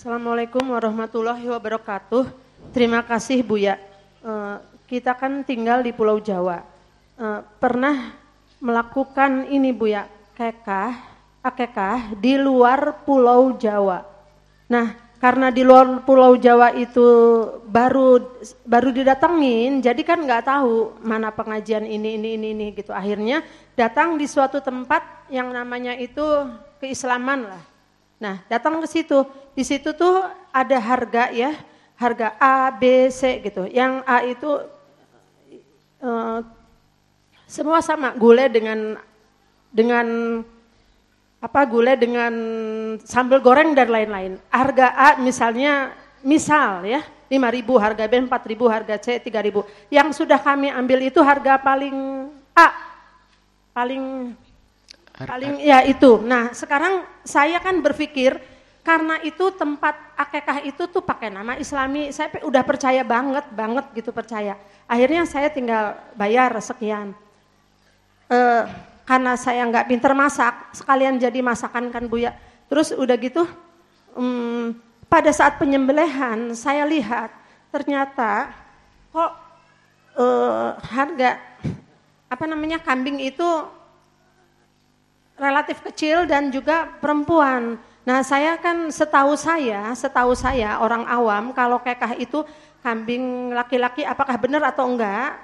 Assalamualaikum warahmatullahi wabarakatuh. Terima kasih Buya. Uh, kita kan tinggal di Pulau Jawa. Uh, pernah melakukan ini Buya, kekah, akekah di luar Pulau Jawa. Nah, karena di luar Pulau Jawa itu baru baru didatengin, jadi kan nggak tahu mana pengajian ini ini ini ini gitu. Akhirnya datang di suatu tempat yang namanya itu keislaman lah. Nah, datang ke situ. Di situ tuh ada harga ya, harga A, B, C gitu. Yang A itu uh, semua sama, gulai dengan dengan apa gulai dengan sambal goreng dan lain-lain. Harga A misalnya misal ya 5.000, harga B 4.000, harga C 3.000. Yang sudah kami ambil itu harga paling A. Paling paling ya itu. Nah, sekarang saya kan berpikir karena itu tempat akekah itu tuh pakai nama Islami, saya udah percaya banget banget gitu percaya. Akhirnya saya tinggal bayar sekian. Uh, karena saya nggak pinter masak, sekalian jadi masakan kan Bu ya. Terus udah gitu, um, pada saat penyembelihan saya lihat ternyata kok uh, harga apa namanya kambing itu relatif kecil dan juga perempuan. Nah saya kan setahu saya, setahu saya orang awam kalau kekah itu kambing laki-laki apakah benar atau enggak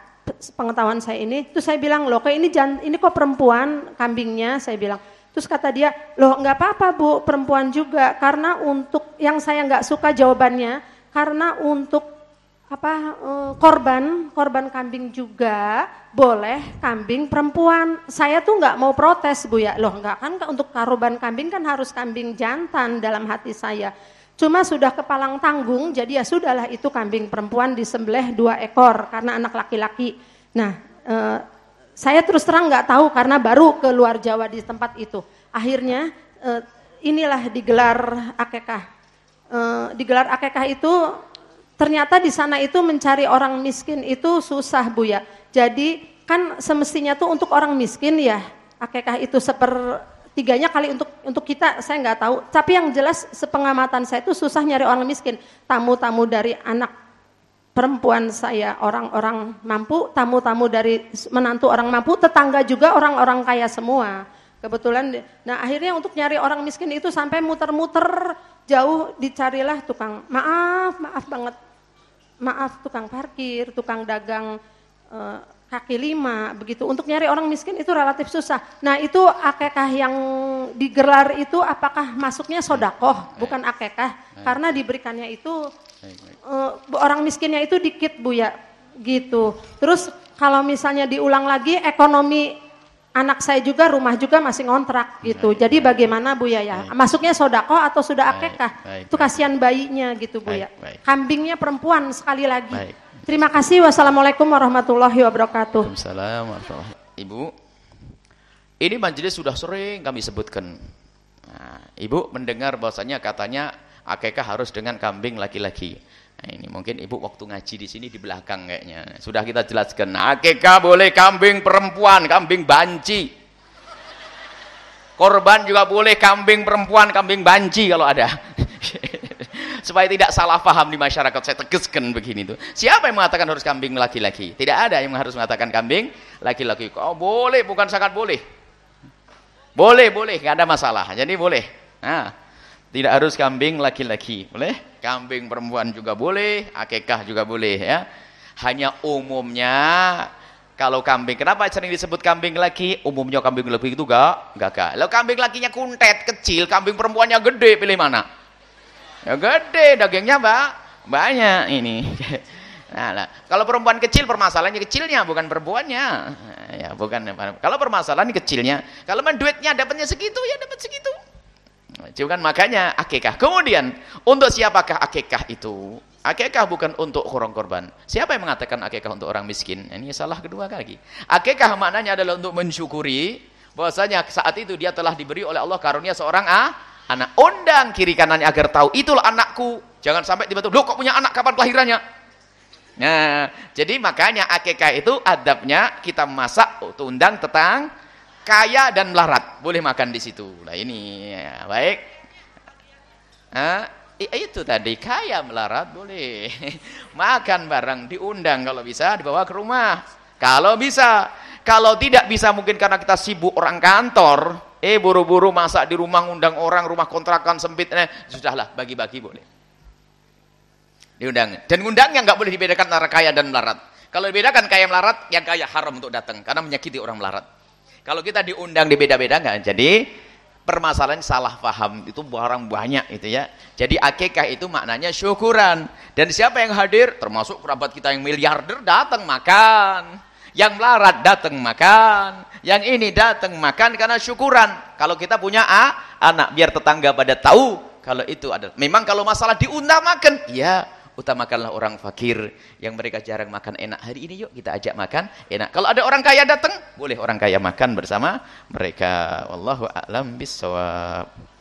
pengetahuan saya ini, terus saya bilang loh kayak ini ini kok perempuan kambingnya, saya bilang. Terus kata dia, loh nggak apa-apa bu, perempuan juga, karena untuk yang saya nggak suka jawabannya, karena untuk apa eh, korban korban kambing juga boleh kambing perempuan. Saya tuh nggak mau protes bu ya, loh nggak kan untuk korban kambing kan harus kambing jantan dalam hati saya. Cuma sudah kepalang tanggung, jadi ya sudahlah itu kambing perempuan disembelih dua ekor karena anak laki-laki. Nah, eh, saya terus terang nggak tahu karena baru ke luar Jawa di tempat itu. Akhirnya eh, inilah digelar akekah. Eh, digelar akekah itu ternyata di sana itu mencari orang miskin itu susah bu ya. Jadi kan semestinya tuh untuk orang miskin ya akekah itu seper tiganya kali untuk untuk kita saya nggak tahu. Tapi yang jelas sepengamatan saya itu susah nyari orang miskin. Tamu-tamu dari anak perempuan saya orang-orang mampu tamu-tamu dari menantu orang mampu tetangga juga orang-orang kaya semua. Kebetulan nah akhirnya untuk nyari orang miskin itu sampai muter-muter jauh dicarilah tukang. Maaf maaf banget maaf tukang parkir tukang dagang eh, kaki lima begitu. Untuk nyari orang miskin itu relatif susah. Nah itu akekah yang digelar itu apakah masuknya sodakoh bukan akekah? Karena diberikannya itu uh, orang miskinnya itu dikit bu ya. Gitu. Terus kalau misalnya diulang lagi ekonomi anak saya juga rumah juga masih ngontrak gitu. Jadi bagaimana Bu ya ya? Masuknya sodakoh atau sudah akekah? Itu kasihan bayinya gitu Bu ya. Kambingnya perempuan sekali lagi. Terima kasih. Wassalamualaikum warahmatullahi wabarakatuh. Waalaikumsalam Ibu, ini majelis sudah sering kami sebutkan. Nah, Ibu mendengar bahwasanya katanya akekah harus dengan kambing laki-laki. Nah, ini mungkin Ibu waktu ngaji di sini di belakang kayaknya. Sudah kita jelaskan. Akekah boleh kambing perempuan, kambing banci. Korban juga boleh kambing perempuan, kambing banci kalau ada supaya tidak salah paham di masyarakat saya tegaskan begini tuh siapa yang mengatakan harus kambing laki-laki tidak ada yang harus mengatakan kambing laki-laki oh boleh bukan sangat boleh boleh boleh nggak ada masalah jadi boleh nah tidak harus kambing laki-laki boleh kambing perempuan juga boleh akekah juga boleh ya hanya umumnya kalau kambing, kenapa sering disebut kambing laki? Umumnya kambing laki itu gak, gak, gak. Kalau kambing lakinya kuntet, kecil, kambing perempuannya gede, pilih mana? Ya gede dagingnya mbak, banyak ini. Nah, nah, kalau perempuan kecil permasalahannya kecilnya bukan perempuannya. Ya bukan. Kalau permasalahan kecilnya, kalau duitnya dapatnya segitu ya dapat segitu. Nah, makanya akikah. Kemudian untuk siapakah akikah itu? Akikah bukan untuk orang korban. Siapa yang mengatakan akikah untuk orang miskin? Ini salah kedua kali. Akikah maknanya adalah untuk mensyukuri bahwasanya saat itu dia telah diberi oleh Allah karunia seorang ah, anak undang kiri kanannya agar tahu itulah anakku jangan sampai tiba-tiba lo kok punya anak kapan kelahirannya nah jadi makanya akekah itu adabnya kita masak untuk undang tetang kaya dan melarat boleh makan di situ. Nah ini ya, baik. Nah, itu tadi kaya melarat boleh. Makan barang diundang kalau bisa dibawa ke rumah. Kalau bisa. Kalau tidak bisa mungkin karena kita sibuk orang kantor. Eh buru-buru masak di rumah undang orang rumah kontrakan sempit. Eh, sudahlah bagi-bagi boleh. Diundang. Dan undangnya nggak boleh dibedakan antara kaya dan melarat kalau dibedakan kaya melarat yang kaya haram untuk datang karena menyakiti orang melarat kalau kita diundang di beda-beda nggak jadi permasalahan salah paham itu barang banyak itu ya. Jadi akikah itu maknanya syukuran. Dan siapa yang hadir? Termasuk kerabat kita yang miliarder datang makan. Yang melarat datang makan. Yang ini datang makan karena syukuran. Kalau kita punya A, anak biar tetangga pada tahu kalau itu adalah. Memang kalau masalah diundang makan, ya utamakanlah orang fakir yang mereka jarang makan enak. Hari ini yuk kita ajak makan enak. Kalau ada orang kaya datang, boleh orang kaya makan bersama mereka. Wallahu a'lam bissawab.